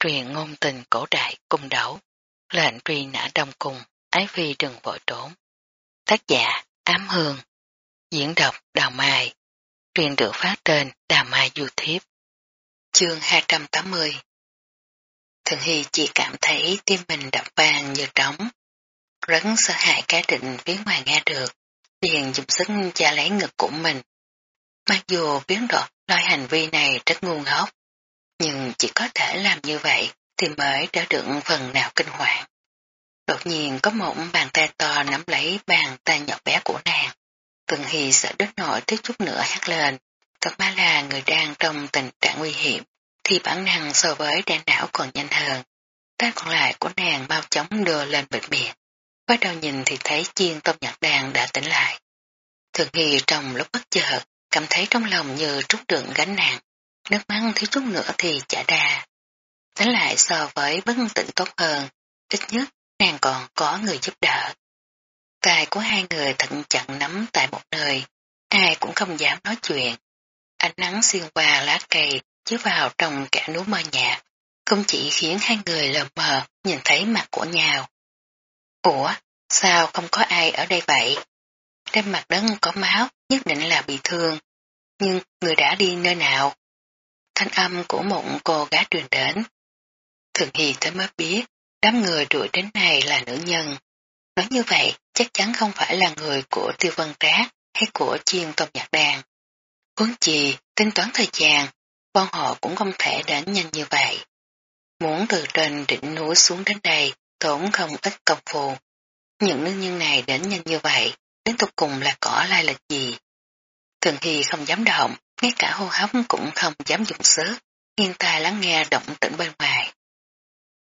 truyền ngôn tình cổ đại cung đấu, lệnh truy nã đông cung, ái phi đừng vội trốn. Tác giả Ám Hương, diễn đọc Đào Mai, truyền được phát trên Đào Mai YouTube. Chương 280 Thường Hy chỉ cảm thấy tim mình đập vàng như trống, rất sợ hãi cá định phía ngoài nghe được, liền dùng sức cha lấy ngực của mình. Mặc dù biến đọt loại hành vi này rất ngu ngốc, nhưng chỉ có thể làm như vậy thì mới đỡ đựng phần nào kinh hoàng. Đột nhiên có một bàn tay to nắm lấy bàn tay nhỏ bé của nàng. Tần Hy sợ đứt nổi thiếu chút nữa hát lên. Thật má là người đang trong tình trạng nguy hiểm, thì bản năng so với đại não còn nhanh hơn. Tay còn lại của nàng mau chóng đưa lên bệnh viện. Bắt đầu nhìn thì thấy chiên tôm nhạc đàn đã tỉnh lại. Thường Hy trong lúc bất chợt, cảm thấy trong lòng như trút đựng gánh nặng, nước mắt thiếu chút nữa thì chả đà. Tính lại so với bất tỉnh tốt hơn, ít nhất nàng còn có người giúp đỡ. Tài của hai người thận chặn nắm tại một nơi, ai cũng không dám nói chuyện. Ánh nắng xuyên qua lá cây chiếu vào trong cả núi mơ nhạt, không chỉ khiến hai người lờ mờ nhìn thấy mặt của nhau. Ủa, sao không có ai ở đây vậy? Trên mặt đất có máu, nhất định là bị thương. Nhưng người đã đi nơi nào? Thanh âm của một cô gái truyền đến. Thường Hy tới mới biết, đám người đuổi đến này là nữ nhân. Nói như vậy, chắc chắn không phải là người của tiêu vân trác hay của chiên tôm nhạc đàn. Huống chi, tính toán thời gian, bọn họ cũng không thể đến nhanh như vậy. Muốn từ trên đỉnh núi xuống đến đây, tốn không ít công phu. Những nữ nhân này đến nhanh như vậy, đến tục cùng là cỏ lai lịch gì. Thường Hy không dám động, ngay cả hô hấp cũng không dám dùng sức, nghiêng tai lắng nghe động tĩnh bên ngoài.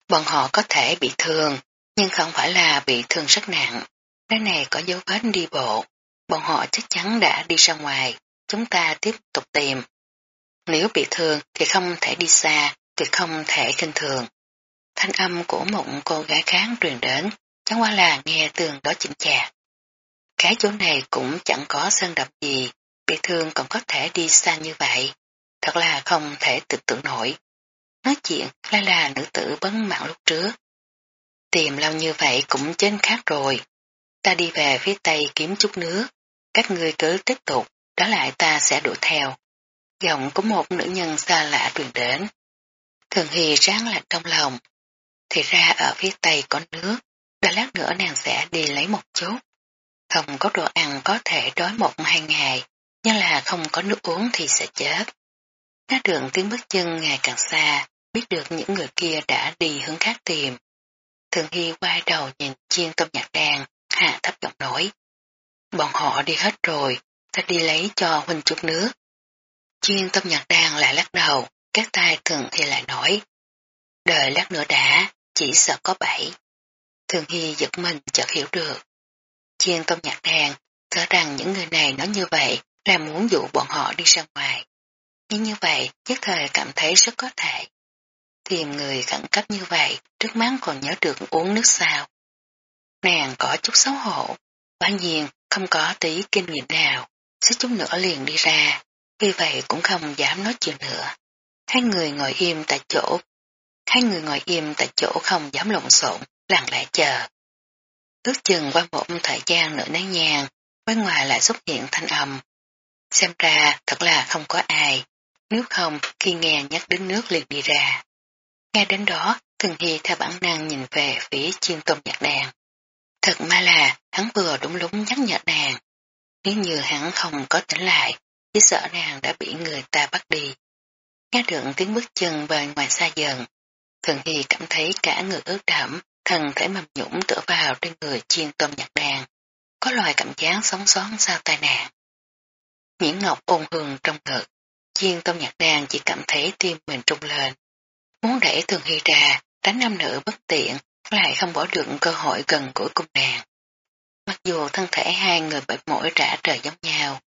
Bọn họ có thể bị thương, nhưng không phải là bị thương rất nặng. Nơi này có dấu vết đi bộ, bọn họ chắc chắn đã đi ra ngoài, chúng ta tiếp tục tìm. Nếu bị thương thì không thể đi xa, thì không thể kinh thường. Thanh âm của một cô gái khác truyền đến, chẳng qua là nghe tường đó chỉnh chạc. Cái chỗ này cũng chẳng có sơn đập gì, bị thương còn có thể đi xa như vậy. Thật là không thể tưởng tượng nổi. Nói chuyện lại là nữ tử bấn mạng lúc trước. Tìm lâu như vậy cũng chết khác rồi. Ta đi về phía tây kiếm chút nước. Các ngươi cứ tiếp tục, đó lại ta sẽ đuổi theo. Giọng của một nữ nhân xa lạ truyền đến. Thường Hy ráng lạnh trong lòng. Thì ra ở phía tây có nước, đã lát nữa nàng sẽ đi lấy một chút. Không có đồ ăn có thể đói một hai ngày, nhưng là không có nước uống thì sẽ chết. Các đường tiếng bước chân ngày càng xa, biết được những người kia đã đi hướng khác tìm. Thường Hy quay đầu nhìn chiên tôm nhạc đàn, hạ thấp giọng nói. Bọn họ đi hết rồi, ta đi lấy cho huynh chút nước. Chiên tôm nhạc đàn lại lắc đầu, các tay Thường Hy lại nói. Đợi lát nữa đã, chỉ sợ có bảy. Thường Hy giật mình chợt hiểu được. Chiên tôm nhạc đàn, thở rằng những người này nói như vậy là muốn dụ bọn họ đi ra ngoài. Nhưng như vậy, nhất thời cảm thấy rất có thể. Tìm người khẩn cấp như vậy, trước mắt còn nhớ được uống nước sao. Nàng có chút xấu hổ, quả nhiên không có tí kinh nghiệm nào, sẽ chút nữa liền đi ra, vì vậy cũng không dám nói chuyện nữa. Hai người ngồi im tại chỗ, hai người ngồi im tại chỗ không dám lộn xộn, lặng lẽ chờ. Ước chừng qua một thời gian nữa nắng nhàng, bên ngoài lại xuất hiện thanh âm. Xem ra thật là không có ai, nếu không khi nghe nhắc đến nước liền đi ra. Nghe đến đó, Thường Hy theo bản năng nhìn về phía chiên tôm nhạc đàn. Thật mà là hắn vừa đúng lúng nhắc nhở nàng. Nếu như hắn không có tỉnh lại, chỉ sợ nàng đã bị người ta bắt đi. Nghe được tiếng bước chân bên ngoài xa dần, Thường Hy cảm thấy cả người ướt đẫm, thần thể mầm nhũng tựa vào trên người chiên tôm nhạc đàn. Có loài cảm giác sống sót sau tai nạn. Nhiễn ngọc ôn hương trong ngực, chiên tôm nhạc đàn chỉ cảm thấy tim mình trung lên. Muốn đẩy Thường Hy ra, đánh nam nữ bất tiện, lại không bỏ được cơ hội gần gũi cung nàng. Mặc dù thân thể hai người bệnh mỗi trả trời giống nhau,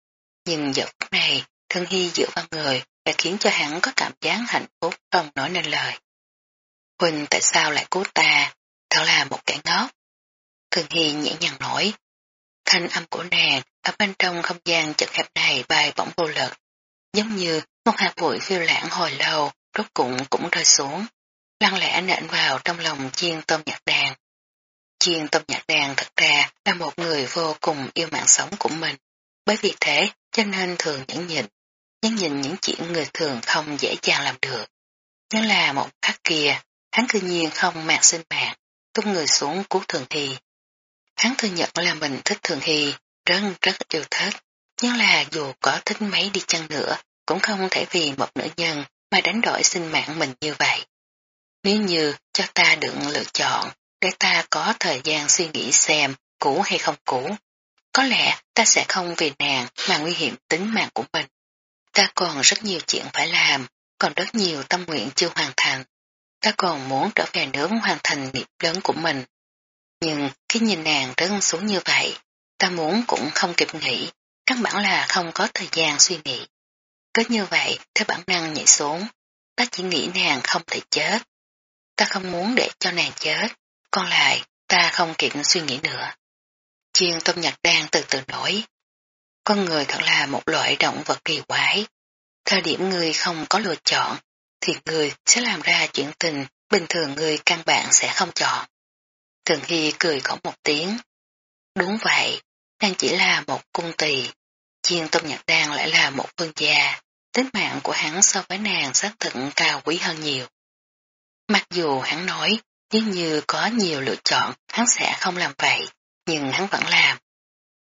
nhưng giờ phút này, Thường Hy dựa vào người đã khiến cho hắn có cảm giác hạnh phúc không nói nên lời. Huynh tại sao lại cứu ta, thật là một kẻ ngốc. Thường Hy nhẹ nhàng nổi. Thanh âm của nàng ở bên trong không gian chật hẹp này bay bỗng vô lực, giống như một hạt bụi phiêu lãng hồi lâu rốt cụng cũng rơi xuống. lăng lẽ nện vào trong lòng chiên tôm nhạc đàn. Chiên tôm nhạc đàn thật ra là một người vô cùng yêu mạng sống của mình, bởi vì thế cho nên thường nhẫn nhịn, nhẫn nhịn những chuyện người thường không dễ dàng làm được. Nhưng là một khắc kia, hắn cư nhiên không mạng sinh mạng, tung người xuống cứu thường thì. Hắn thừa nhận là mình thích thường hy, rất rất yêu thích, nhưng là dù có thích mấy đi chăng nữa, cũng không thể vì một nữ nhân mà đánh đổi sinh mạng mình như vậy. Nếu như cho ta được lựa chọn, để ta có thời gian suy nghĩ xem cũ hay không cũ, có lẽ ta sẽ không vì nàng mà nguy hiểm tính mạng của mình. Ta còn rất nhiều chuyện phải làm, còn rất nhiều tâm nguyện chưa hoàn thành. Ta còn muốn trở về nước hoàn thành nghiệp lớn của mình. Nhưng khi nhìn nàng rớt xuống như vậy, ta muốn cũng không kịp nghĩ, căn bản là không có thời gian suy nghĩ. Cứ như vậy, theo bản năng nhảy xuống, ta chỉ nghĩ nàng không thể chết. Ta không muốn để cho nàng chết, còn lại ta không kịp suy nghĩ nữa. Chiên tôm nhật đang từ từ nổi. Con người thật là một loại động vật kỳ quái. Thời điểm người không có lựa chọn, thì người sẽ làm ra chuyện tình bình thường người căn bản sẽ không chọn. Thường Hy cười khổ một tiếng. Đúng vậy, nàng chỉ là một cung tỳ, chiên tâm nhật đan lại là một vương gia, tính mạng của hắn so với nàng xác thực cao quý hơn nhiều. Mặc dù hắn nói, nếu như có nhiều lựa chọn, hắn sẽ không làm vậy, nhưng hắn vẫn làm.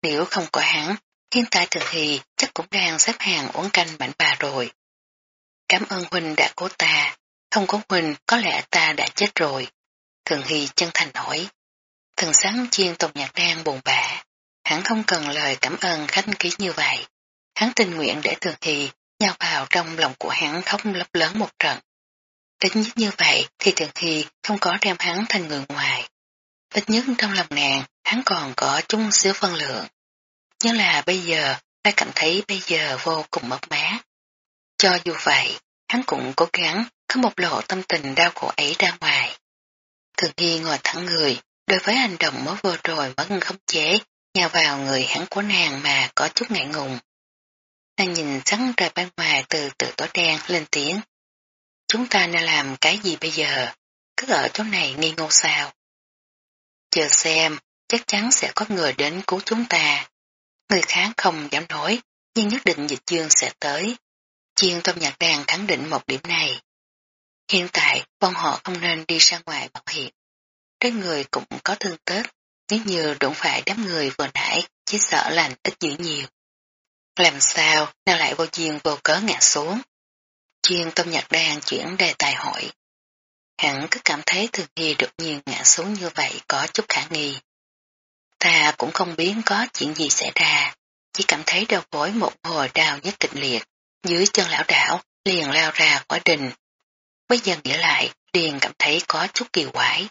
Nếu không có hắn, hiện tại thường Hy chắc cũng đang xếp hàng uống canh bảnh bà rồi. Cảm ơn Huynh đã cố ta, không có Huynh có lẽ ta đã chết rồi. Thường Hy chân thành hỏi. Thần sáng chiên tộc nhạc đang buồn bã. Hắn không cần lời cảm ơn khách ký như vậy. Hắn tình nguyện để Thường Hy nhau vào trong lòng của hắn khóc lấp lớn một trận. Ít nhất như vậy thì Thường Hy không có đem hắn thành người ngoài. Ít nhất trong lòng nàng, hắn còn có chung xíu phân lượng. Nhưng là bây giờ, ta cảm thấy bây giờ vô cùng mất mát. Cho dù vậy, hắn cũng cố gắng có một lộ tâm tình đau khổ ấy ra ngoài. Thường Hy ngồi thẳng người, đối với hành động mới vừa rồi vẫn khống chế, nhào vào người hắn của nàng mà có chút ngại ngùng. Nàng nhìn sắn ra bên ngoài từ từ tối đen lên tiếng. Chúng ta nên làm cái gì bây giờ? Cứ ở chỗ này nghi ngô sao? Chờ xem, chắc chắn sẽ có người đến cứu chúng ta. Người khác không dám nói, nhưng nhất định dịch dương sẽ tới. Chiên tôm nhạc đàn khẳng định một điểm này. Hiện tại, bọn họ không nên đi ra ngoài bảo hiểm. Trên người cũng có thương tết, nếu như đụng phải đám người vừa nãy, chỉ sợ lành ít dữ nhiều. Làm sao, nào lại vô duyên vô cớ ngã xuống. Chuyên tâm nhạc đang chuyển đề tài hỏi. Hẳn cứ cảm thấy thường nghi đột nhiên ngã xuống như vậy có chút khả nghi. Ta cũng không biết có chuyện gì xảy ra, chỉ cảm thấy đầu gối một hồi đau nhất kịch liệt, dưới chân lão đảo liền lao ra khỏi đình. Bây giờ nghĩ lại, liền cảm thấy có chút kỳ quái.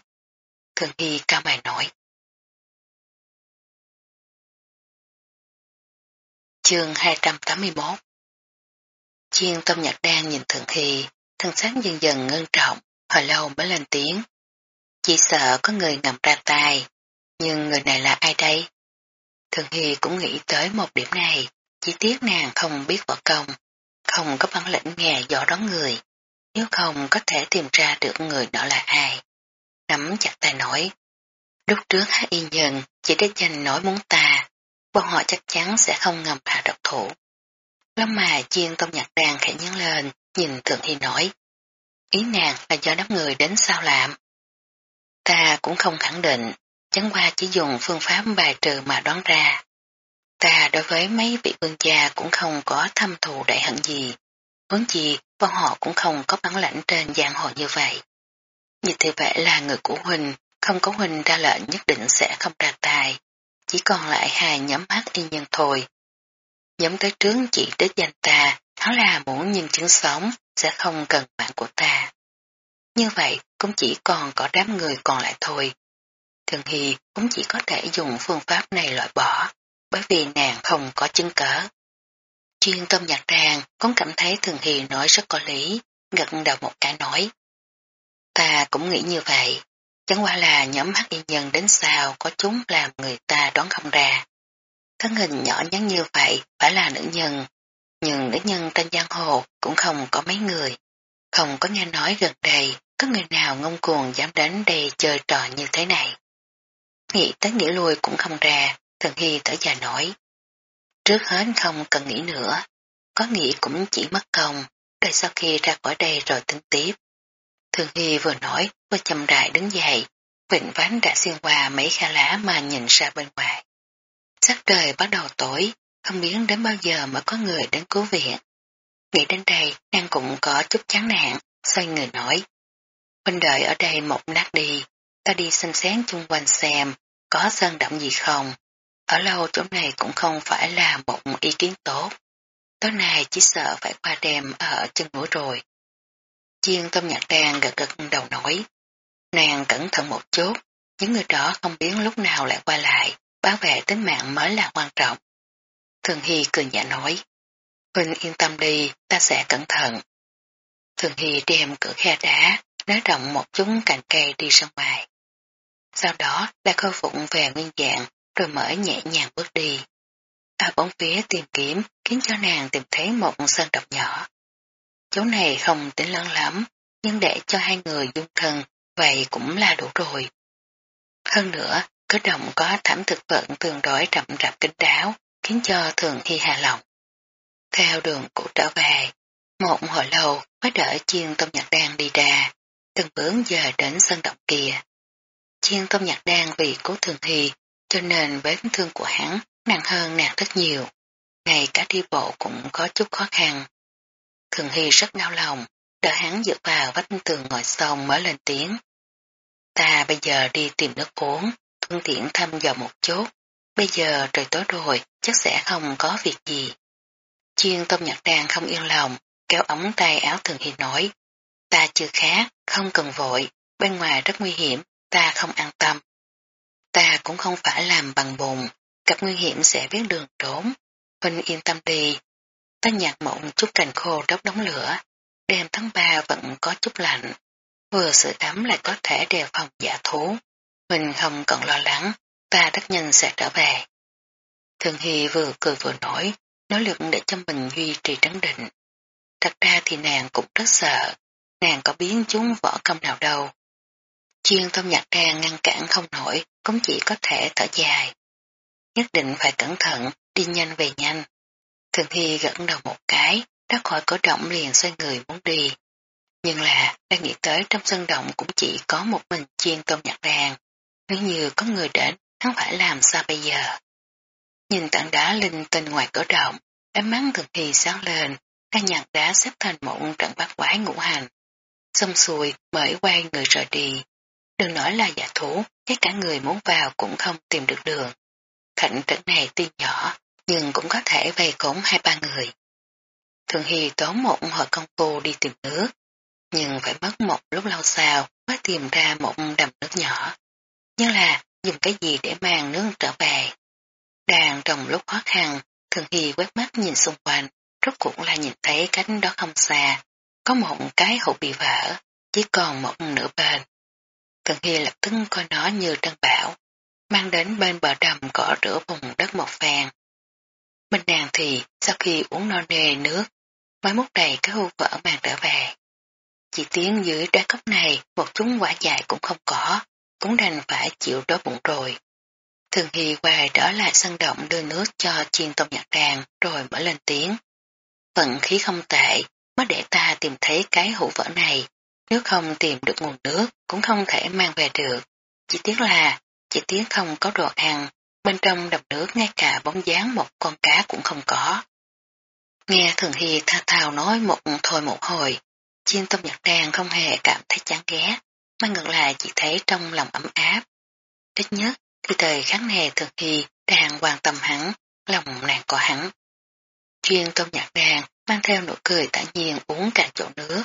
Thường Hy cao mày nói. Chương 281 Chiên tâm nhạc đang nhìn Thường Hy, thân xác dần dần ngân trọng, hồi lâu mới lên tiếng. Chỉ sợ có người ngầm ra tay, nhưng người này là ai đây? Thường Hy cũng nghĩ tới một điểm này, chỉ tiếc nàng không biết võ công, không có bản lĩnh nghe dò đón người, nếu không có thể tìm ra được người đó là ai. Nắm chặt tay nói, lúc trước hát y nhân chỉ để danh nói muốn ta, bọn họ chắc chắn sẽ không ngầm hạ độc thủ. Lắm mà chiên công nhạc đàn khẽ nhấn lên, nhìn Thường Hy nói, ý nàng là do đám người đến sao làm. Ta cũng không khẳng định, chẳng qua chỉ dùng phương pháp bài trừ mà đoán ra. Ta đối với mấy vị vương gia cũng không có thâm thù đại hận gì, huống chi, bọn họ cũng không có bản lãnh trên giang hồ như vậy. Như thế vậy là người của huỳnh, không có huỳnh ra lệnh nhất định sẽ không ra tài, chỉ còn lại hai nhóm mắt y nhân thôi. Nhóm tới trướng chỉ đích danh ta, hắn là muốn nhân chứng sống, sẽ không cần mạng của ta. Như vậy cũng chỉ còn có đám người còn lại thôi. Thường Hy cũng chỉ có thể dùng phương pháp này loại bỏ, bởi vì nàng không có chứng cớ. Chuyên tâm nhạc đàn cũng cảm thấy Thường Hì nói rất có lý, gật đầu một cái nói. Ta cũng nghĩ như vậy, chẳng qua là nhóm hắc y nhân đến sao có chúng làm người ta đoán không ra. Thân hình nhỏ nhắn như vậy phải là nữ nhân, nhưng nữ nhân trên giang hồ cũng không có mấy người. Không có nghe nói gần đây có người nào ngông cuồng dám đến đây chơi trò như thế này. Nghĩ tới nghĩ lui cũng không ra, Thường Hy thở dài nói. Trước hết không cần nghĩ nữa, có nghĩ cũng chỉ mất công, đợi sau khi ra khỏi đây rồi tính tiếp. Thường Hy vừa nói, vừa chầm đại đứng dậy, vịnh ván đã xuyên qua mấy kha lá mà nhìn ra bên ngoài. Sắc trời bắt đầu tối, không biết đến bao giờ mới có người đến cứu viện. Nghĩ đến đây, nàng cũng có chút chán nản, xoay người nói. Huynh đợi ở đây một lát đi, ta đi xem xét chung quanh xem, có sơn động gì không. Ở lâu chỗ này cũng không phải là một ý kiến tốt. Tối nay chỉ sợ phải qua đêm ở chân núi rồi. Chiên tâm nhạc đàn gật gật đầu nói. Nàng cẩn thận một chút, những người đó không biết lúc nào lại qua lại, bảo vệ tính mạng mới là quan trọng. Thường Hy cười nhẹ nói. Huynh yên tâm đi, ta sẽ cẩn thận. Thường Hy đem cửa khe đá, nới rộng một chút cành cây đi ra ngoài. Sau đó đã khôi phục về nguyên dạng, rồi mở nhẹ nhàng bước đi. Ở bóng phía tìm kiếm khiến cho nàng tìm thấy một sân độc nhỏ. Chỗ này không tính lớn lắm, nhưng để cho hai người dung thân, vậy cũng là đủ rồi. Hơn nữa, cứ động có thảm thực vận tương đối rậm rạp kính đáo, khiến cho thường hy hà lòng. Theo đường cũ trở về, một hồi lâu mới đợi chiên tôm nhạc đan đi ra, từng bướng giờ đến sân động kia. Chiên tôm nhạc đan vì cố thường hy, cho nên vết thương của hắn nặng hơn nàng rất nhiều. Ngay cả đi bộ cũng có chút khó khăn. Thường hy rất đau lòng, đợi hắn dựa vào vách tường ngồi xong mới lên tiếng. Ta bây giờ đi tìm nước uống, thuận tiện thăm dò một chút. Bây giờ trời tối rồi, chắc sẽ không có việc gì. Chiên tôm nhật đàn không yên lòng, kéo ống tay áo thường hi nói. Ta chưa khá, không cần vội, bên ngoài rất nguy hiểm, ta không an tâm. Ta cũng không phải làm bằng bùn, gặp nguy hiểm sẽ biết đường trốn. Huynh yên tâm đi. Ta nhặt một chút cành khô đốt đóng lửa, đêm tháng ba vẫn có chút lạnh. Vừa sự ấm lại có thể đề phòng giả thú. Mình không cần lo lắng, ta rất nhanh sẽ trở về. Thường Hy vừa cười vừa nói, nỗ lực để cho mình duy trì trấn định. Thật ra thì nàng cũng rất sợ, nàng có biến chúng võ công nào đâu. Chuyên tâm nhạc ra ngăn cản không nổi, cũng chỉ có thể thở dài. Nhất định phải cẩn thận, đi nhanh về nhanh. Thường Hy gẫn đầu một cái, đã khỏi cổ động liền xoay người muốn đi. Nhưng là, đang nghĩ tới trong sân động cũng chỉ có một mình chiên tôm nhạc Ràng. Nếu như có người đến, hắn phải làm sao bây giờ? Nhìn tảng đá linh tinh ngoài cửa động, ánh mắt thường thì sáng lên, đang nhặt đá xếp thành một trận bát quái ngũ hành. Xong xuôi mới quay người rời đi. Đừng nói là giả thú, ngay cả người muốn vào cũng không tìm được đường. Khảnh trận này tuy nhỏ, nhưng cũng có thể vây cống hai ba người. Thường Hy tốn một hồi công phu đi tìm nước, nhưng phải mất một lúc lâu sau mới tìm ra một đầm nước nhỏ. Nhưng là dùng cái gì để mang nước trở về. Đang trong lúc khó khăn, Thường Hy quét mắt nhìn xung quanh, rốt cuộc là nhìn thấy cánh đó không xa, có một cái hộp bị vỡ, chỉ còn một nửa bên. Thường Hy lập tức coi nó như trân bảo, mang đến bên bờ đầm cỏ rửa vùng đất một vàng. Bên nàng thì sau khi uống no nê nước, mới múc đầy cái hưu vỡ mang trở về. Chỉ tiếng dưới đá cốc này một chúng quả dài cũng không có, cũng đành phải chịu đói bụng rồi. Thường Hy quay trở lại sân động đưa nước cho chiên tôm nhạc đàn rồi mở lên tiếng. Vận khí không tệ, mới để ta tìm thấy cái hũ vỡ này. Nếu không tìm được nguồn nước, cũng không thể mang về được. Chỉ tiếc là, chỉ tiếc không có đồ ăn, bên trong đập nước ngay cả bóng dáng một con cá cũng không có. Nghe Thường Hy tha thào nói một thôi một hồi, chiên tôm nhật đàn không hề cảm thấy chán ghét, mà ngược lại chỉ thấy trong lòng ấm áp. Ít nhất, khi thời kháng này Thường Hy đang quan tâm hắn, lòng nàng có hắn. Chuyên tôm nhạc đàn mang theo nụ cười tự nhiên uống cả chỗ nước,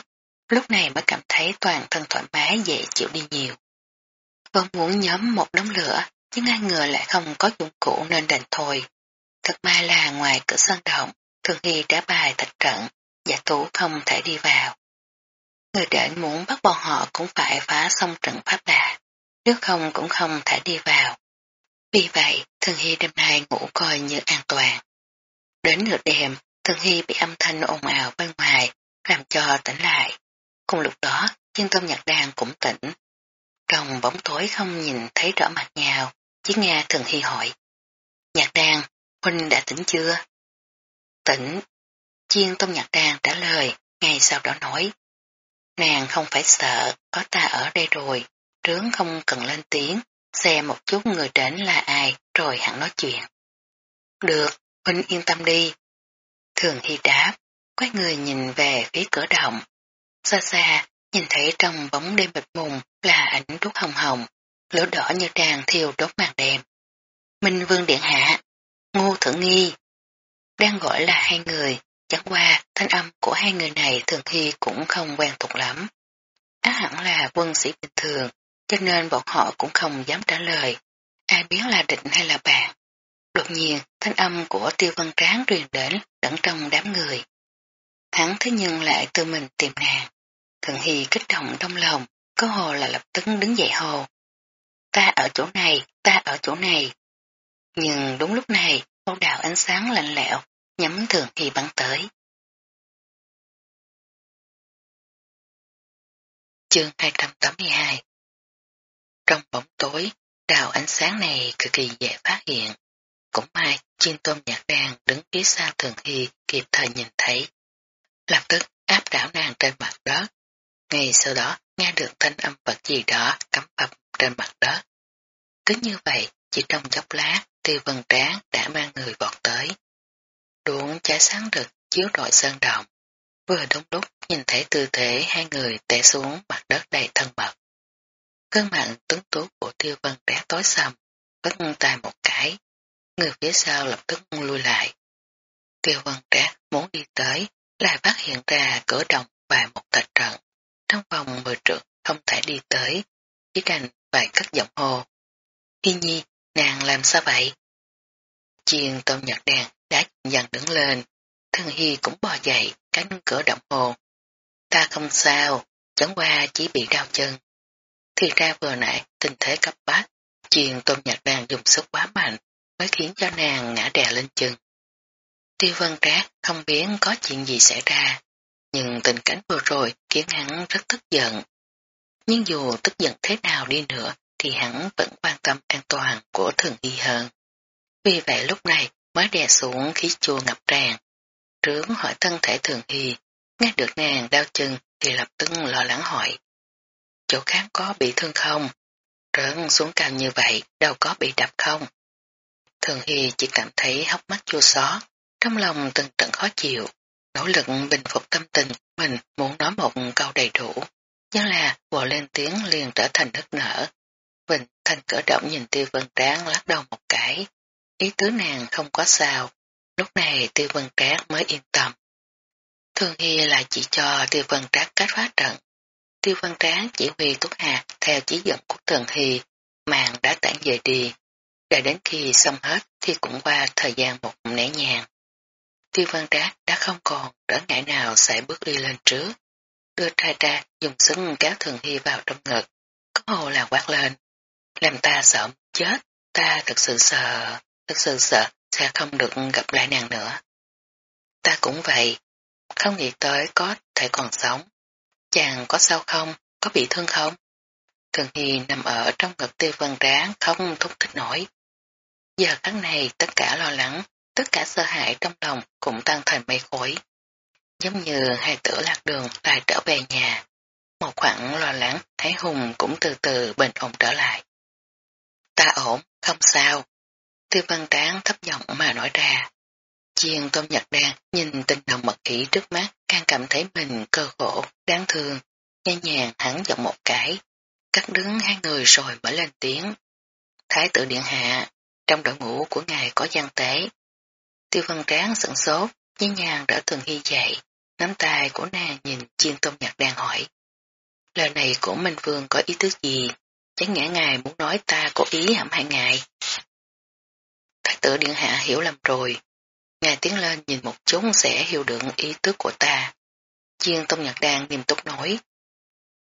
lúc này mới cảm thấy toàn thân thoải mái dễ chịu đi nhiều. Vốn muốn nhóm một đống lửa, nhưng ai ngờ lại không có dụng cụ nên đành thôi. Thật may là ngoài cửa sân động, Thường Hy đã bài thạch trận, giả thủ không thể đi vào. Người đến muốn bắt bọn họ cũng phải phá xong trận pháp đà, nếu không cũng không thể đi vào. Vì vậy, Thường Hy đêm nay ngủ coi như an toàn. Đến nửa đêm, Thường Hy bị âm thanh ồn ào bên ngoài, làm cho tỉnh lại. Cùng lúc đó, chiên tâm nhạc đàn cũng tỉnh. Trong bóng tối không nhìn thấy rõ mặt nhau, chỉ nghe thường hy hỏi. Nhạc đàn, Huynh đã tỉnh chưa? Tỉnh. Chiên tông nhạc đàn trả lời, ngay sau đó nói. Nàng không phải sợ, có ta ở đây rồi, trướng không cần lên tiếng, xem một chút người đến là ai, rồi hẳn nói chuyện. Được, Huynh yên tâm đi. Thường Hy đáp, quay người nhìn về phía cửa động. Xa xa, nhìn thấy trong bóng đêm mịt mùng là ảnh đốt hồng hồng, lửa đỏ như tràn thiêu đốt màn đêm. Minh Vương Điện Hạ, Ngô Thử Nghi. Đang gọi là hai người, chẳng qua thanh âm của hai người này Thường khi cũng không quen thuộc lắm. Á hẳn là quân sĩ bình thường, cho nên bọn họ cũng không dám trả lời. Ai biết là định hay là bạn. Đột nhiên, thanh âm của tiêu văn tráng truyền đến lẫn trong đám người. Hắn thế nhưng lại tự mình tìm nàng thường Hy kích động trong lòng, có hồ là lập tức đứng dậy hồ. Ta ở chỗ này, ta ở chỗ này. Nhưng đúng lúc này, một đạo ánh sáng lạnh lẽo, nhắm Thường Hy bắn tới. Chương 282 Trong bóng tối, đạo ánh sáng này cực kỳ dễ phát hiện. Cũng may, chim tôm nhạc đàn đứng phía sau Thường Hy kịp thời nhìn thấy. Lập tức áp đảo nàng trên mặt đất ngày sau đó nghe được thanh âm vật gì đó cắm bập trên mặt đất. Cứ như vậy, chỉ trong chốc lát, tiêu vân tráng đã mang người vọt tới. Đuống trái sáng rực chiếu rọi sơn động. Vừa đúng lúc nhìn thấy tư thế hai người té xuống mặt đất đầy thân mật. Cơn mạng tuấn tú của tiêu vân tráng tối sầm, bất tay một cái. Người phía sau lập tức lui lại. Tiêu vân tráng muốn đi tới, lại phát hiện ra cửa đồng và một tạch trận. Trong vòng 10 trượng không thể đi tới, chỉ đành phải cất giọng hồ. Y nhi, nàng làm sao vậy? Chiên tôm nhật đèn đã dần đứng lên, thân hy cũng bò dậy, cánh cửa động hồ. Ta không sao, chẳng qua chỉ bị đau chân. Thì ra vừa nãy tình thế cấp bách, chiên tôm nhật đèn dùng sức quá mạnh mới khiến cho nàng ngã đè lên chân. Tiêu vân trác không biết có chuyện gì xảy ra, nhưng tình cảnh vừa rồi khiến hắn rất tức giận. Nhưng dù tức giận thế nào đi nữa thì hắn vẫn quan tâm an toàn của thường y hơn. Vì vậy lúc này mới đè xuống khí chua ngập tràn. Trướng hỏi thân thể thường y, nghe được nàng đau chân thì lập tức lo lắng hỏi. Chỗ khác có bị thương không? Trớn xuống cao như vậy đâu có bị đập không? Thường y chỉ cảm thấy hốc mắt chua xót, trong lòng từng trận khó chịu nỗ lực bình phục tâm tình mình muốn nói một câu đầy đủ, nhưng là vừa lên tiếng liền trở thành nức nở. Bình thanh cỡ động nhìn tiêu vân tráng lắc đầu một cái, ý tứ nàng không có sao, lúc này tiêu vân tráng mới yên tâm. Thường Hy là chỉ cho tiêu vân tráng cách phá trận. Tiêu vân tráng chỉ huy Túc hạt theo chỉ dẫn của Thường Hy, màn đã tản về đi. Đợi đến khi xong hết thì cũng qua thời gian một nẻ nhàng. Tiêu văn trác đã không còn trở ngại nào sẽ bước đi lên trước. Đưa trai ra dùng súng kéo thường hy vào trong ngực. Có hồ là quát lên. Làm ta sợ chết. Ta thật sự sợ, thật sự sợ sẽ không được gặp lại nàng nữa. Ta cũng vậy. Không nghĩ tới có thể còn sống. Chàng có sao không? Có bị thương không? Thường Hy nằm ở trong ngực tiêu vân ráng không thúc thích nổi. Giờ khắc này tất cả lo lắng tất cả sợ hãi trong lòng cũng tăng thành mây khối. Giống như hai tử lạc đường lại trở về nhà. Một khoảng lo lắng thấy Hùng cũng từ từ bình ổn trở lại. Ta ổn, không sao. Tiêu văn tráng thấp giọng mà nói ra. Chiên tôm nhật đen nhìn tình đồng mật kỹ trước mắt càng cảm thấy mình cơ khổ, đáng thương, nhẹ nhàng hắn giọng một cái. Cắt đứng hai người rồi mở lên tiếng. Thái tử điện hạ, trong đội ngũ của ngài có gian tế, Tiêu văn tráng sững sốt, nhẹ nhàng đỡ thường hy dậy, nắm tay của nàng nhìn chiên tôm nhạc đang hỏi. Lời này của Minh Vương có ý tứ gì? Chẳng nhẽ ngài muốn nói ta có ý hãm hại ngài. Thái tử điện hạ hiểu lầm rồi. Ngài tiến lên nhìn một chút sẽ hiểu được ý tứ của ta. Chiên tôm nhạc đang nghiêm túc nói.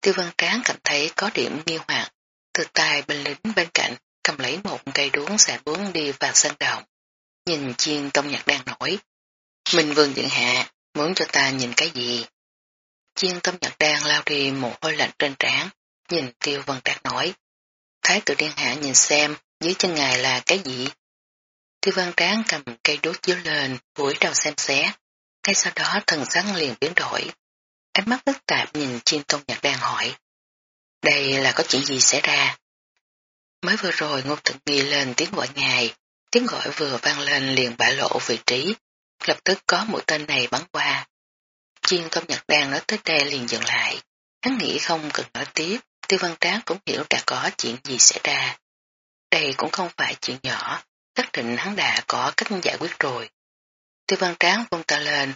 Tiêu văn tráng cảm thấy có điểm nghi hoặc, từ tay bên lính bên cạnh cầm lấy một cây đuống xẻ bướng đi vào sân động nhìn chiên tông nhạc đang nổi. Minh Vương Điện Hạ, muốn cho ta nhìn cái gì? Chiên tâm nhật đang lao đi mồ hôi lạnh trên trán, nhìn tiêu vân trác nói. Thái tử điện hạ nhìn xem, dưới chân ngài là cái gì? Tiêu văn tráng cầm cây đốt dưới lên, cúi đầu xem xét. Ngay sau đó thần sắc liền biến đổi. Ánh mắt phức tạp nhìn chiên tôn nhật đang hỏi. Đây là có chuyện gì xảy ra? Mới vừa rồi ngô thực nghi lên tiếng gọi ngài, tiếng gọi vừa vang lên liền bại lộ vị trí, lập tức có mũi tên này bắn qua. Chiên công nhật đang nói tới đây liền dừng lại, hắn nghĩ không cần nói tiếp, tiêu văn tráng cũng hiểu đã có chuyện gì xảy ra. Đây cũng không phải chuyện nhỏ, xác định hắn đã có cách giải quyết rồi. Tiêu văn tráng vung ta lên,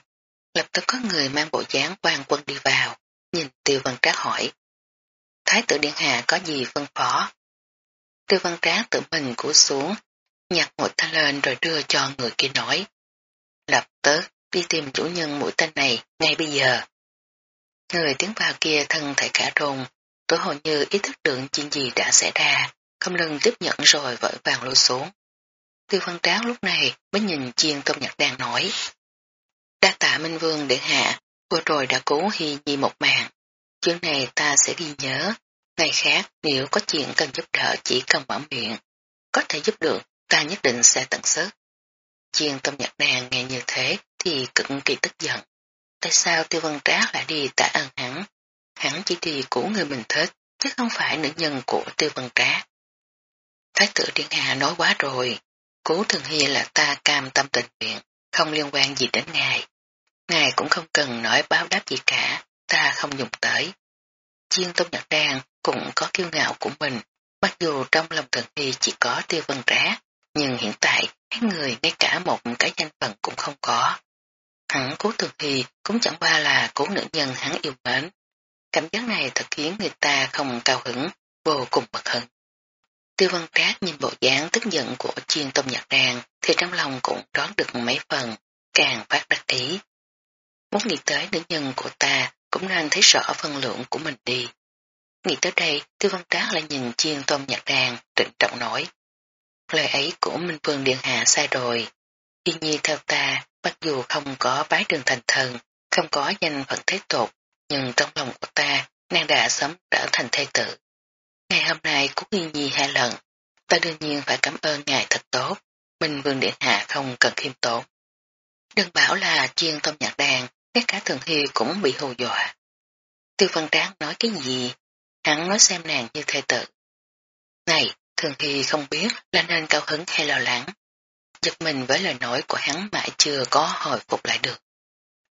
lập tức có người mang bộ dáng quan quân đi vào, nhìn tiêu văn tráng hỏi. Thái tử Điện Hạ có gì phân phó? Tiêu văn tráng tự mình cúi xuống, nhặt mũi tên lên rồi đưa cho người kia nói. Lập tức đi tìm chủ nhân mũi tên này ngay bây giờ. Người tiến vào kia thân thể cả rùng, tối hầu như ý thức được chuyện gì đã xảy ra, không lưng tiếp nhận rồi vội vàng lôi xuống. Tiêu văn tráo lúc này mới nhìn chiên tôm nhật đang nói. Đa tạ Minh Vương Điện Hạ, vừa rồi đã cứu Hy Nhi một mạng. Chuyện này ta sẽ ghi nhớ. Ngày khác, nếu có chuyện cần giúp đỡ chỉ cần mở miệng. Có thể giúp được, ta nhất định sẽ tận sức. Chiên tâm nhật nàng nghe như thế thì cực kỳ tức giận. Tại sao tiêu văn trác lại đi tạ ơn hắn? Hắn chỉ đi của người mình thích, chứ không phải nữ nhân của tiêu văn trác. Thái tử Điện Hạ nói quá rồi, Cố Thường Hy là ta cam tâm tình nguyện, không liên quan gì đến ngài. Ngài cũng không cần nói báo đáp gì cả, ta không dùng tới. Chiên Tôn Nhật Đan cũng có kiêu ngạo của mình, mặc dù trong lòng Thường Hy chỉ có tiêu vân trá, nhưng hiện tại hai người ngay cả một cái danh phận cũng không có. hắn cố Thường thì cũng chẳng qua là cố nữ nhân hắn yêu mến. Cảm giác này thật khiến người ta không cao hứng, vô cùng bật hận. Tiêu văn trác nhìn bộ dáng tức giận của chiên tôm nhạc đàn thì trong lòng cũng đoán được mấy phần, càng phát đắc ý. Muốn nghĩ tới nữ nhân của ta cũng nên thấy rõ phân lượng của mình đi. Nghĩ tới đây, tiêu văn trác lại nhìn chiên tôm nhạc đàn, trịnh trọng nói. Lời ấy của Minh Vương Điện Hạ sai rồi. Tuy Nhi theo ta, mặc dù không có bái đường thành thần, không có danh phận thế tục, nhưng trong lòng của ta, nàng đã sớm trở thành thê tử. Ngày hôm nay cứu Nghiên Nhi hai lần, ta đương nhiên phải cảm ơn ngài thật tốt, Minh Vương Điện Hạ không cần khiêm tốn. Đừng bảo là chiên tôm nhạc đàn, ngay cả Thường Hy cũng bị hù dọa. Tiêu Văn Tráng nói cái gì? Hắn nói xem nàng như thê tử. Này, Thường Hy không biết là nên cao hứng hay lo lắng. Giật mình với lời nói của hắn mãi chưa có hồi phục lại được.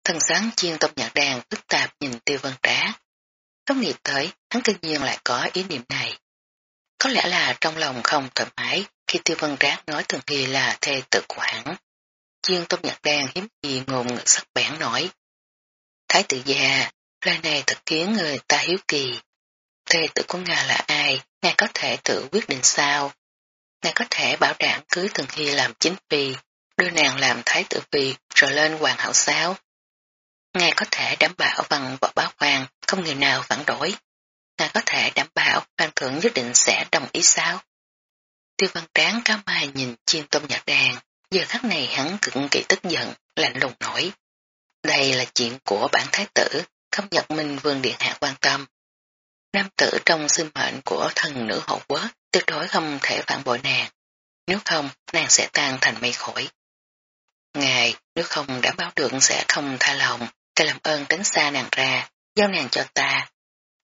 Thần sáng chiên tôm nhạc đàn phức tạp nhìn Tiêu Văn trá. Không nghĩ tới, hắn kinh nhiên lại có ý niệm này. Có lẽ là trong lòng không thoải mái khi Tiêu Văn trá nói Thường Hy là thê tử của hắn. Chiên tôm nhạc đàn hiếm gì ngôn ngữ sắc bén nói. Thái tử già, lời này thật khiến người ta hiếu kỳ. Thê tử của Ngài là ai, Ngài có thể tự quyết định sao? Ngài có thể bảo đảm cưới Thường Hy làm chính phi, đưa nàng làm thái tử phi rồi lên hoàng hậu sao? Ngài có thể đảm bảo bằng võ bá hoàng không người nào phản đối. Ngài có thể đảm bảo hoàng thượng nhất định sẽ đồng ý sao? Tiêu văn tráng cá mai nhìn chiên tôm nhạc đàn, giờ khắc này hắn cực kỳ tức giận, lạnh lùng nổi. Đây là chuyện của bản thái tử, không nhật minh vương điện hạ quan tâm. Nam tử trong sinh mệnh của thần nữ hậu quốc tuyệt đối không thể phản bội nàng, nếu không nàng sẽ tan thành mây khổi. Ngài nếu không đảm bảo được sẽ không tha lòng, ta làm ơn tránh xa nàng ra, giao nàng cho ta.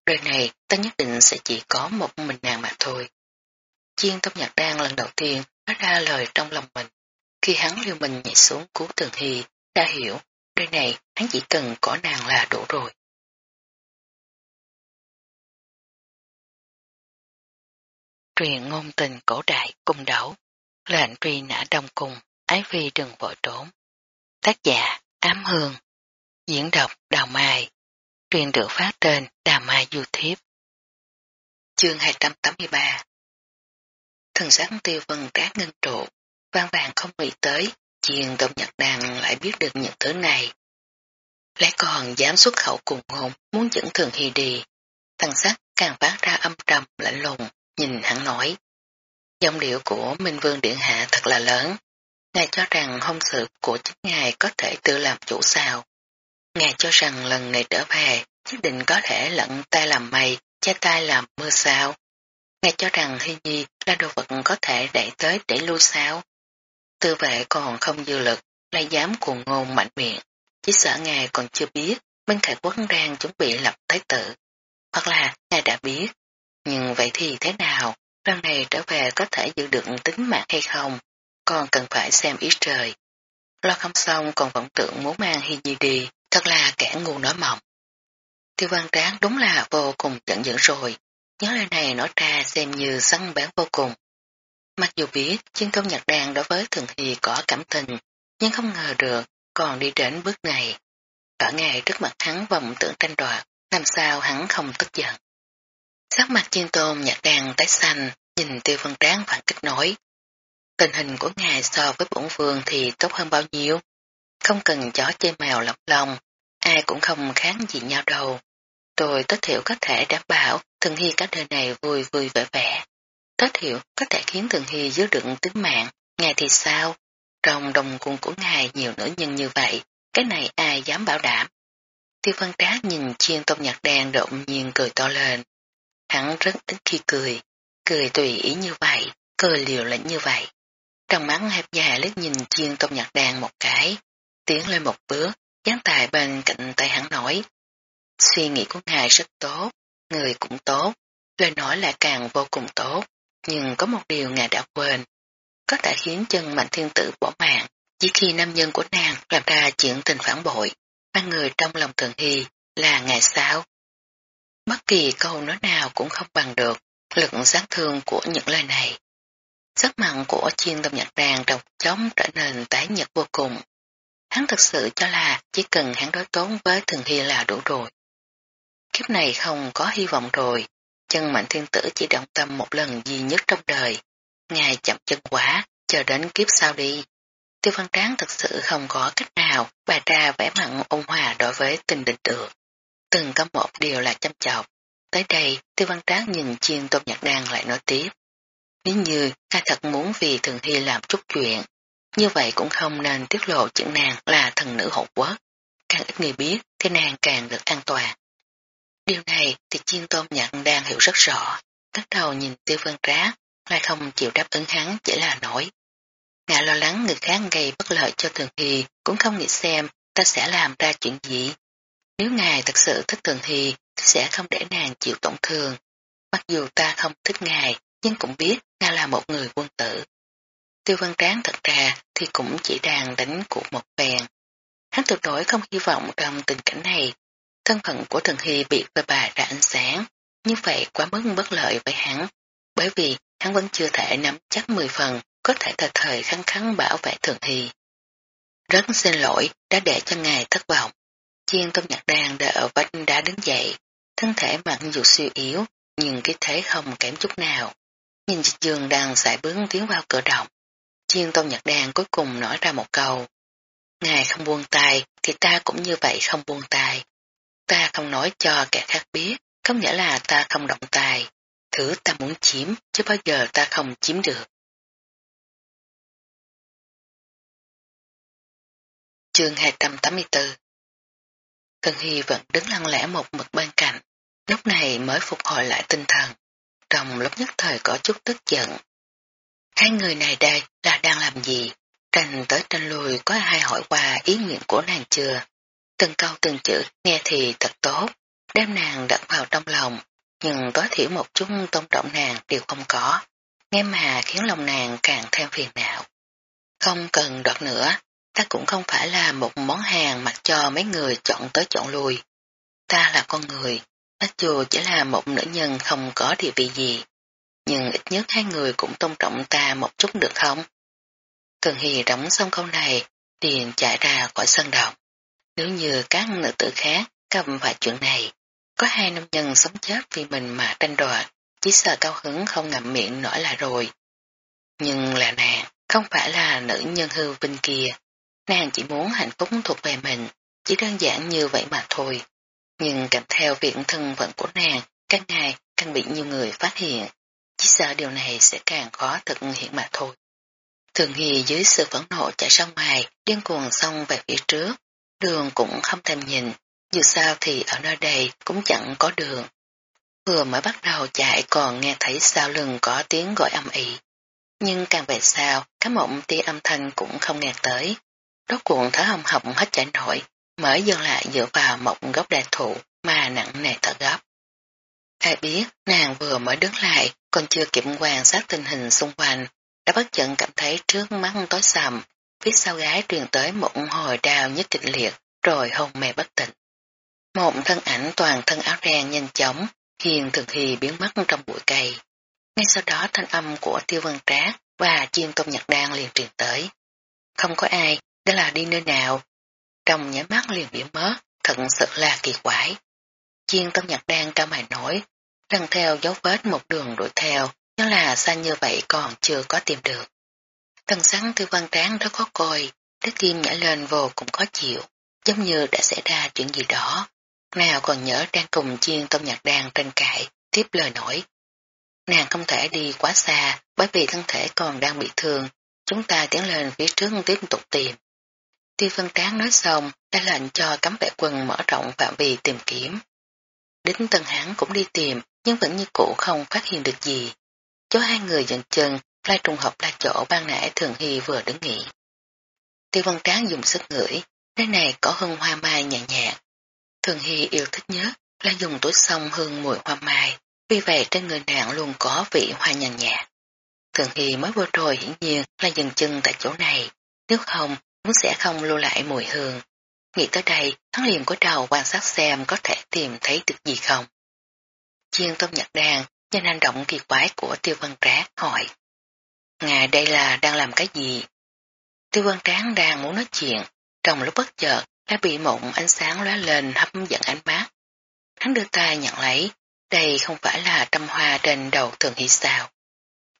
Đời này ta nhất định sẽ chỉ có một mình nàng mà thôi. Chiên tông nhạc đan lần đầu tiên nói ra lời trong lòng mình. Khi hắn liêu mình nhảy xuống cứu tường hy, đã hiểu, đời này hắn chỉ cần có nàng là đủ rồi. Truyền ngôn tình cổ đại cung đấu, lệnh truy nã đông cung, ái phi đừng vội trốn. Tác giả Ám Hương. Diễn đọc Đào Mai. Truyền được phát trên Đào Mai YouTube. Chương 283 Thần sắc tiêu vân trác ngân trụ, vang vàng không nghĩ tới, chiền động nhật đàn lại biết được những thứ này. Lại còn dám xuất khẩu cùng ngôn, muốn dẫn thường hy đi. Thần sắc càng phát ra âm trầm, lạnh lùng, nhìn hắn nói. Dòng điệu của Minh Vương Điện Hạ thật là lớn. Ngài cho rằng hôn sự của chính ngài có thể tự làm chủ sao. Ngài cho rằng lần này trở về, nhất định có thể lận tay làm mây, che tay làm mưa sao. ngài cho rằng Hy Nhi là đồ vật có thể đẩy tới để lưu sao. Tư vệ còn không dư lực, lại dám cuồng ngôn mạnh miệng, chỉ sợ ngài còn chưa biết Minh Khải Quốc đang chuẩn bị lập thái tử. Hoặc là ngài đã biết, nhưng vậy thì thế nào, lần này trở về có thể giữ được tính mạng hay không, còn cần phải xem ý trời. Lo không xong còn vọng tưởng muốn mang hi Nhi đi, thật là kẻ ngu nói mộng. Tiêu văn tráng đúng là vô cùng giận dữ rồi, nhớ lời này nói ra xem như săn bán vô cùng. Mặc dù biết chiến công nhật đàn đối với thường hy có cảm tình, nhưng không ngờ được còn đi đến bước này. Ở ngày trước mặt hắn vòng tưởng tranh đoạt, làm sao hắn không tức giận. Sắc mặt chiên tôm nhạt đàn tái xanh, nhìn tiêu văn tráng phản kích nói. Tình hình của ngài so với bổn vương thì tốt hơn bao nhiêu. Không cần chó chê mèo lọc lòng, ai cũng không kháng gì nhau đâu. Tôi tất hiểu có thể đảm bảo Thường Hy cả đời này vui vui vẻ vẻ. Tất hiểu có thể khiến Thường Hy giữ đựng tính mạng, ngài thì sao? Trong đồng cung của ngài nhiều nữ nhân như vậy, cái này ai dám bảo đảm? Tiêu văn trác nhìn chiên tôm nhạc đen động nhiên cười to lên. Hắn rất ít khi cười, cười tùy ý như vậy, cười liều lĩnh như vậy. Trong mắt hẹp dài lít nhìn chiên tông nhạc đàn một cái, tiến lên một bước, dán tài bên cạnh tay hắn nói. Suy nghĩ của ngài rất tốt, người cũng tốt, lời nói lại càng vô cùng tốt, nhưng có một điều ngài đã quên. Có thể khiến chân mạnh thiên tử bỏ mạng, chỉ khi nam nhân của nàng làm ra chuyện tình phản bội, mang người trong lòng thường hy là ngài sao. Bất kỳ câu nói nào cũng không bằng được lực sát thương của những lời này. Sắc mặn của chiên đồng nhạc đàn độc chóng trở nên tái nhật vô cùng. Hắn thật sự cho là chỉ cần hắn đối tốn với thường hy là đủ rồi. Kiếp này không có hy vọng rồi, chân mạnh thiên tử chỉ động tâm một lần duy nhất trong đời. Ngài chậm chân quá, chờ đến kiếp sau đi. Tiêu văn tráng thật sự không có cách nào bà ra vẻ mặn ôn hòa đối với tình địch được. Từng có một điều là chăm chọc. Tới đây, tiêu văn tráng nhìn chiên tôn nhạc đan lại nói tiếp. Nếu như ta thật muốn vì thường hy làm chút chuyện, như vậy cũng không nên tiết lộ chuyện nàng là thần nữ hộ quốc. Càng ít người biết thì nàng càng được an toàn. Điều này thì chiên tôm nhận đang hiểu rất rõ, bắt đầu nhìn tiêu Văn Trác, lại không chịu đáp ứng hắn chỉ là nổi. Ngại lo lắng người khác gây bất lợi cho thường hy cũng không nghĩ xem ta sẽ làm ra chuyện gì. Nếu ngài thật sự thích thường hy thì sẽ không để nàng chịu tổn thương. Mặc dù ta không thích ngài nhưng cũng biết ngài là một người quân tử. Tiêu văn tráng thật ra thì cũng chỉ đang đánh cuộc một bèn. Hắn tuyệt đối không hy vọng trong tình cảnh này thân phận của Thần Hy bị với bà ra ánh sáng, như vậy quá mức bất lợi với hắn, bởi vì hắn vẫn chưa thể nắm chắc 10 phần có thể thời thời khăng khăng bảo vệ Thường Hy. Rất xin lỗi đã để cho ngài thất vọng. Chiên tôm nhạc đàn đã ở vách đá đứng dậy, thân thể mặc dù suy yếu, nhưng cái thế không kém chút nào. Nhìn dịch dương đang giải bướng tiến vào cửa động. Chiên tôm nhạc đàn cuối cùng nói ra một câu. Ngài không buông tay thì ta cũng như vậy không buông tay. Ta không nói cho kẻ khác biết, không nghĩa là ta không động tài. Thử ta muốn chiếm, chứ bao giờ ta không chiếm được. Chương 284 Cần Hy vẫn đứng lặng lẽ một mực bên cạnh, lúc này mới phục hồi lại tinh thần. Trong lúc nhất thời có chút tức giận. Hai người này đây là đang làm gì? Tranh tới tranh lùi có ai hỏi qua ý nguyện của nàng chưa? Từng câu từng chữ nghe thì thật tốt, đem nàng đặt vào trong lòng, nhưng tối thiểu một chút tôn trọng nàng đều không có, nghe mà khiến lòng nàng càng thêm phiền não. Không cần đoạt nữa, ta cũng không phải là một món hàng mặc cho mấy người chọn tới chọn lui. Ta là con người, mặc dù chỉ là một nữ nhân không có địa vị gì, nhưng ít nhất hai người cũng tôn trọng ta một chút được không? Thường Hì đóng xong câu này, liền chạy ra khỏi sân động. Nếu như các nữ tử khác cầm phải chuyện này, có hai nam nhân sống chết vì mình mà tranh đoạt, chỉ sợ cao hứng không ngậm miệng nổi là rồi. Nhưng là nàng, không phải là nữ nhân hư vinh kia. Nàng chỉ muốn hạnh phúc thuộc về mình, chỉ đơn giản như vậy mà thôi. Nhưng kèm theo việc thân phận của nàng, càng ngày càng bị nhiều người phát hiện, chỉ sợ điều này sẽ càng khó thực hiện mà thôi. Thường Hy dưới sự phẫn nộ chạy ra ngoài, điên cuồng xông về phía trước, Đường cũng không thèm nhìn, Dù sao thì ở nơi đây cũng chẳng có đường. Vừa mới bắt đầu chạy còn nghe thấy sau lưng có tiếng gọi âm ỉ. Nhưng càng về sau, các mộng tia âm thanh cũng không nghe tới. Rốt cuộn thở hồng hồng hết chảy nổi, mới dừng lại dựa vào một gốc đại thụ mà nặng nề thở gấp. Ai biết nàng vừa mới đứng lại còn chưa kịp quan sát tình hình xung quanh đã bất chợt cảm thấy trước mắt tối sầm phía sau gái truyền tới một hồi đau nhất kịch liệt rồi hôn mê bất tỉnh. Một thân ảnh toàn thân áo ren nhanh chóng hiền thường thì biến mất trong bụi cây. Ngay sau đó thanh âm của tiêu vân trác và chiên tôm nhật đan liền truyền tới. Không có ai, đó là đi nơi nào. Trong nhảy mắt liền biến mất, thật sự là kỳ quái. Chiên tâm nhạc đang cao mày nổi, lần theo dấu vết một đường đuổi theo, nhưng là xa như vậy còn chưa có tìm được. Tần sáng tư văn tráng rất khó coi, trái tim nhảy lên vô cũng khó chịu, giống như đã xảy ra chuyện gì đó. Nào còn nhớ đang cùng chiên tâm nhạc đang tranh cãi, tiếp lời nổi. Nàng không thể đi quá xa, bởi vì thân thể còn đang bị thương, chúng ta tiến lên phía trước tiếp tục tìm. Tiêu phân tráng nói xong, đã lệnh cho cấm vệ quân mở rộng phạm vi tìm kiếm. Đính tân hán cũng đi tìm, nhưng vẫn như cũ không phát hiện được gì. Cho hai người dần chân, lai trùng hợp là chỗ ban nãy thường hy vừa đứng nghỉ. Tiêu văn tráng dùng sức ngửi, nơi này có hương hoa mai nhẹ nhàng. Thường hy yêu thích nhất là dùng túi sông hương mùi hoa mai, vì vậy trên người nàng luôn có vị hoa nhàn nhạt. Thường hy mới vừa rồi hiển nhiên là dừng chân tại chỗ này, nếu không, muốn sẽ không lưu lại mùi hương. Nghĩ tới đây, hắn liền có đầu quan sát xem có thể tìm thấy được gì không. Chiên tôm nhật đàn, nhìn hành động kỳ quái của tiêu văn trác hỏi. Ngài đây là đang làm cái gì? Tiêu văn tráng đang muốn nói chuyện, trong lúc bất chợt đã bị mộng ánh sáng lóe lên hấp dẫn ánh mắt. Hắn đưa tay nhận lấy, đây không phải là trăm hoa trên đầu thường hy sao.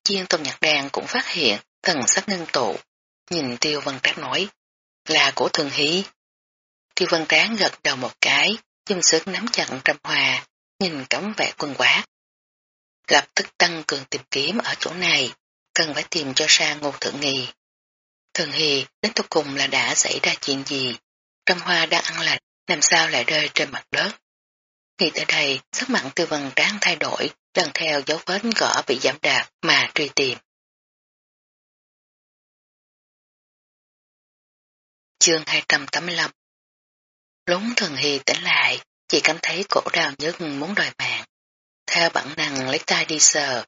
Chiên tôm nhật đàn cũng phát hiện thần sắc ngưng tụ, nhìn tiêu văn tráng nói, là của thường Hỷ. Tiêu văn tráng gật đầu một cái, dùng sức nắm chặt trăm hoa, nhìn cấm vẻ quân quát. Lập tức tăng cường tìm kiếm ở chỗ này, cần phải tìm cho ra ngô thượng nghi. Thường hì, đến cuối cùng là đã xảy ra chuyện gì? Trăm hoa đang ăn lạnh, làm sao lại rơi trên mặt đất? Nghĩ tới đây, sắc mặn tư Văn tráng thay đổi, lần theo dấu vết gõ bị giảm đạp mà truy tìm. Chương 285 Lúng thường hy tỉnh lại, chỉ cảm thấy cổ đau nhức muốn đòi mạng. Theo bản năng lấy tay đi sờ,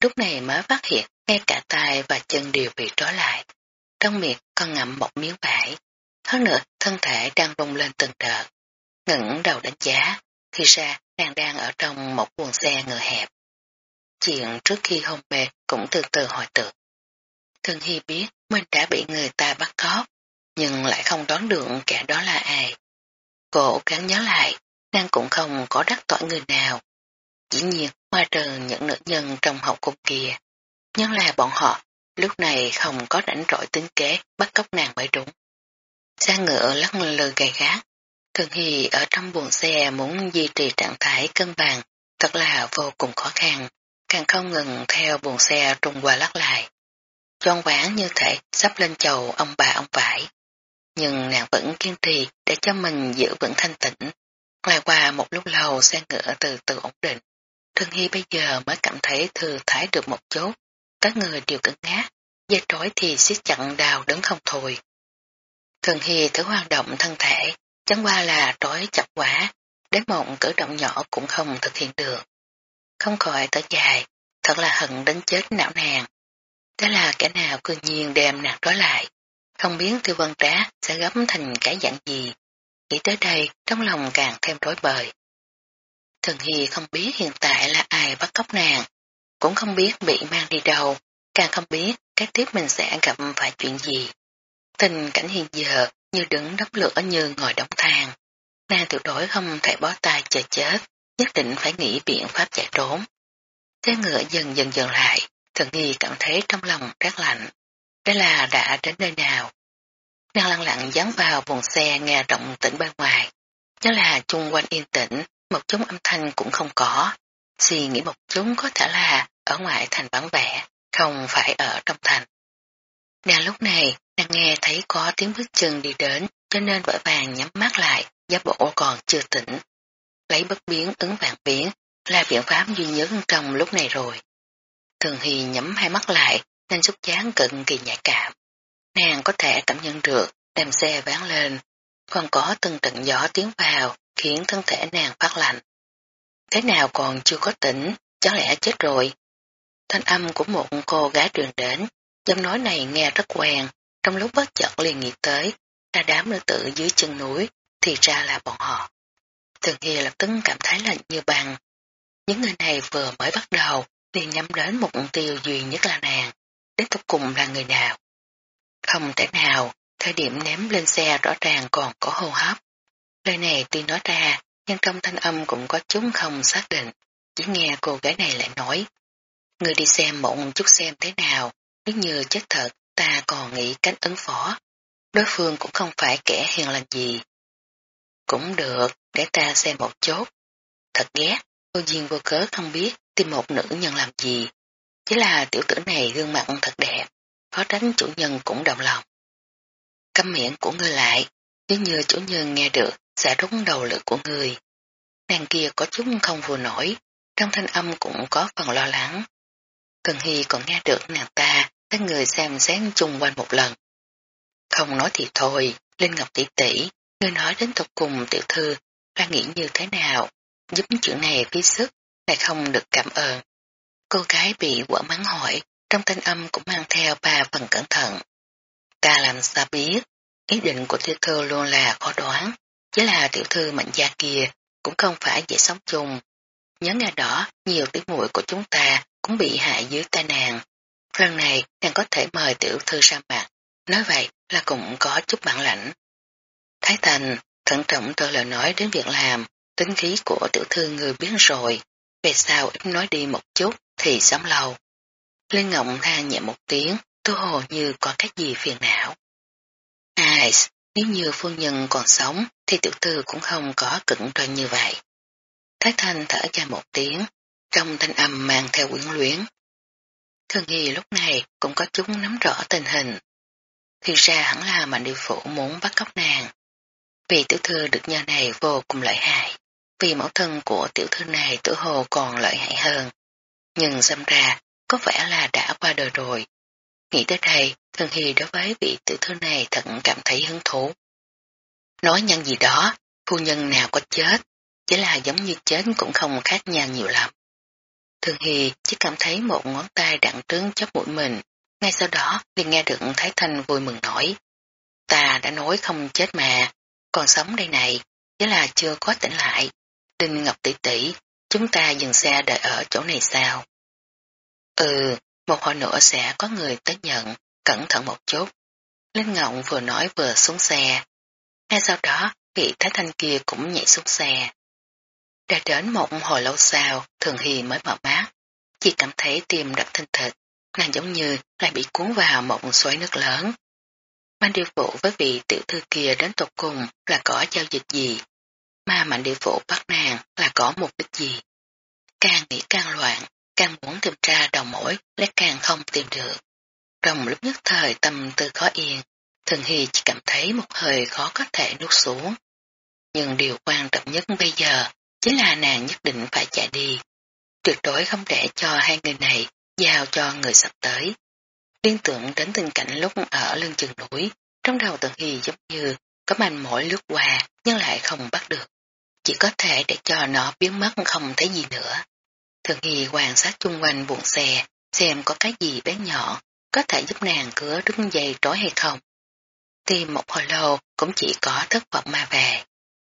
lúc này mới phát hiện ngay cả tay và chân đều bị trói lại. Trong miệng còn ngậm một miếng vải. Hơn nữa, thân thể đang rung lên từng đợt. ngẩng đầu đánh giá, thì ra nàng đang ở trong một buồng xe ngựa hẹp. Chuyện trước khi hôn mê cũng từ từ hồi tưởng. Thường Hy biết mình đã bị người ta bắt cóc, nhưng lại không đoán được kẻ đó là ai. Cô gắng nhớ lại, nàng cũng không có đắc tội người nào. Dĩ nhiên, ngoài trừ những nữ nhân trong học cung kia, nhưng là bọn họ lúc này không có rảnh rỗi tính kế bắt cóc nàng mới đúng. Xe ngựa lắc lư gầy gác, thường hì ở trong buồng xe muốn duy trì trạng thái cân bằng thật là vô cùng khó khăn, càng không ngừng theo buồng xe trung qua lắc lại. Choan quán như thể sắp lên chầu ông bà ông vải. Nhưng nàng vẫn kiên trì để cho mình giữ vững thanh tĩnh. Lại qua một lúc lâu xe ngựa từ từ ổn định. Thương Hy bây giờ mới cảm thấy thư thái được một chút các người đều cứng ngát, dây trói thì siết chặn đào đứng không thôi. Thường Hy thử hoạt động thân thể, chẳng qua là trói chặt quá, đến một cử động nhỏ cũng không thực hiện được. Không khỏi tới dài, thật là hận đến chết não nàng. Đó là kẻ nào cư nhiên đem nàng trói lại, không biết tiêu vân trá sẽ gấm thành cái dạng gì. Nghĩ tới đây, trong lòng càng thêm rối bời. Thường Hy không biết hiện tại là ai bắt cóc nàng, cũng không biết bị mang đi đâu, càng không biết cái tiếp mình sẽ gặp phải chuyện gì. Tình cảnh hiện giờ như đứng đắp lửa như ngồi đóng than. Nàng tuyệt đối không thể bó tay chờ chết, nhất định phải nghĩ biện pháp chạy trốn. Thế ngựa dần dần dần lại, thường nghi cảm thấy trong lòng rét lạnh. Đây là đã đến nơi nào? Nàng lặng lặng dán vào buồng xe nghe rộng tĩnh bên ngoài. Nhớ là chung quanh yên tĩnh, một chút âm thanh cũng không có. Suy nghĩ một chút có thể là ở ngoài thành vắng vẻ, không phải ở trong thành. Đang lúc này, nàng nghe thấy có tiếng bước chân đi đến, cho nên vội vàng nhắm mắt lại, giáp bộ còn chưa tỉnh. Lấy bất biến ứng vạn biến là biện pháp duy nhất trong lúc này rồi. Thường Hy nhắm hai mắt lại nên xúc chán cực kỳ nhạy cảm. Nàng có thể cảm nhận được đem xe ván lên, còn có từng trận gió tiến vào khiến thân thể nàng phát lạnh. Thế nào còn chưa có tỉnh, chắc lẽ chết rồi. Thanh âm của một cô gái truyền đến, giọng nói này nghe rất quen, trong lúc bất chợt liền nghĩ tới, là đám nữ tử dưới chân núi, thì ra là bọn họ. Thường Hi lập tức cảm thấy lạnh như bằng. Những người này vừa mới bắt đầu, liền nhắm đến một mục tiêu duy nhất là nàng, đến cuối cùng là người nào. Không thể nào, thời điểm ném lên xe rõ ràng còn có hô hấp. Lời này tuy nói ra, nhưng trong thanh âm cũng có chúng không xác định, chỉ nghe cô gái này lại nói. Người đi xem một chút xem thế nào, nếu như chết thật, ta còn nghĩ cách ứng phó. Đối phương cũng không phải kẻ hiền lành gì. Cũng được, để ta xem một chút. Thật ghét, cô duyên vô cớ không biết tìm một nữ nhân làm gì. Chỉ là tiểu tử này gương mặt thật đẹp, khó tránh chủ nhân cũng đồng lòng. Câm miệng của ngươi lại, nếu như chủ nhân nghe được sẽ rúng đầu lưỡi của người. Nàng kia có chút không vừa nổi, trong thanh âm cũng có phần lo lắng. Cần Hy còn nghe được nàng ta, các người xem xét chung quanh một lần. Không nói thì thôi, Linh Ngọc tỷ tỷ, ngươi nói đến tục cùng tiểu thư, ra nghĩ như thế nào, giúp chuyện này phí sức, lại không được cảm ơn. Cô gái bị quả mắng hỏi, trong thanh âm cũng mang theo ba phần cẩn thận. Ta làm sao biết, ý định của tiểu thư luôn là khó đoán, chỉ là tiểu thư mạnh gia kia cũng không phải dễ sống chung. Nhớ nghe đó, nhiều tiếng muội của chúng ta cũng bị hại dưới tai nàng Lần này, nàng có thể mời tiểu thư ra mặt. Nói vậy là cũng có chút bản lãnh. Thái Thành, thận trọng tôi lời nói đến việc làm, tính khí của tiểu thư người biết rồi. Về sau ít nói đi một chút thì sống lâu. Linh ngọng tha nhẹ một tiếng, tôi hồ như có cái gì phiền não. Ai, nếu như phu nhân còn sống thì tiểu thư cũng không có cẩn trân như vậy. Thái Thanh thở dài một tiếng, trong thanh âm mang theo quyến luyến. Thường Nghi lúc này cũng có chúng nắm rõ tình hình. Thì ra hẳn là mạnh điều phủ muốn bắt cóc nàng. Vì tiểu thư được nhờ này vô cùng lợi hại. Vì mẫu thân của tiểu thư này tử hồ còn lợi hại hơn. Nhưng xem ra có vẻ là đã qua đời rồi. Nghĩ tới đây, Thường Hy đối với vị tiểu thư này thật cảm thấy hứng thú. Nói nhân gì đó, phu nhân nào có chết, chỉ là giống như chết cũng không khác nhau nhiều lắm. Thường Hy chỉ cảm thấy một ngón tay đặng trứng chóp mũi mình, ngay sau đó liền nghe được Thái Thanh vui mừng nói. Ta đã nói không chết mà, còn sống đây này, chỉ là chưa có tỉnh lại. Đinh Ngọc tỷ tỷ, chúng ta dừng xe đợi ở chỗ này sao? Ừ, một hồi nữa sẽ có người tới nhận, cẩn thận một chút. Linh ngọc vừa nói vừa xuống xe. Ngay sau đó, vị Thái Thanh kia cũng nhảy xuống xe. Đã đến một hồi lâu sau, Thường Hy mới mở mắt, chỉ cảm thấy tim đập thình thịch, nàng giống như lại bị cuốn vào một xoáy nước lớn. Mạnh điều vụ với vị tiểu thư kia đến tục cùng là có giao dịch gì, mà mạnh địa vũ bắt nàng là có mục đích gì. Càng nghĩ càng loạn, càng muốn tìm ra đầu mối lại càng không tìm được. Trong lúc nhất thời tâm tư khó yên, Thường Hy chỉ cảm thấy một hơi khó có thể nuốt xuống. Nhưng điều quan trọng nhất bây giờ chính là nàng nhất định phải chạy đi. Tuyệt đối không để cho hai người này giao cho người sắp tới. Liên tưởng đến tình cảnh lúc ở lưng chừng núi, trong đầu Tường Hy giống như có manh mỏi lướt qua nhưng lại không bắt được. Chỉ có thể để cho nó biến mất không thấy gì nữa. Thường Hy quan sát chung quanh buồng xe, xem có cái gì bé nhỏ, có thể giúp nàng cửa đứng dây trói hay không. Tìm một hồi lâu cũng chỉ có thất vọng mà về.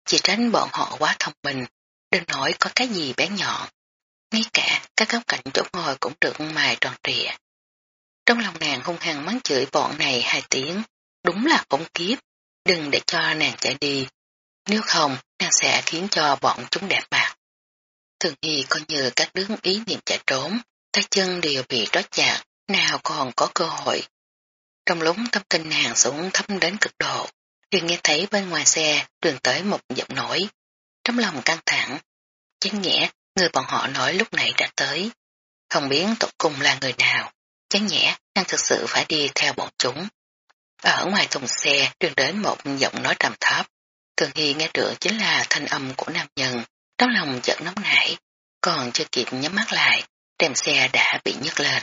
Chỉ tránh bọn họ quá thông minh, đừng nói có cái gì bé nhỏ. Ngay cả các góc cạnh chỗ ngồi cũng được mài tròn trịa. Trong lòng nàng hung hăng mắng chửi bọn này hai tiếng, đúng là khủng kiếp, đừng để cho nàng chạy đi. Nếu không, nàng sẽ khiến cho bọn chúng đẹp mặt. Thường Hy coi như các đứa ý niệm chạy trốn, tay chân đều bị trói chặt, nào còn có cơ hội. Trong lúc tâm tình nàng xuống thấp đến cực độ, liền nghe thấy bên ngoài xe truyền tới một giọng nói. Trong lòng căng thẳng, chán nhẽ người bọn họ nói lúc nãy đã tới. Không biết tộc cùng là người nào, chán nhẽ nàng thực sự phải đi theo bọn chúng. Ở ngoài thùng xe truyền đến một giọng nói trầm thấp. Thường Hy nghe được chính là thanh âm của nam nhân, trong lòng chợt nóng nảy, còn chưa kịp nhắm mắt lại, đèn xe đã bị nhấc lên.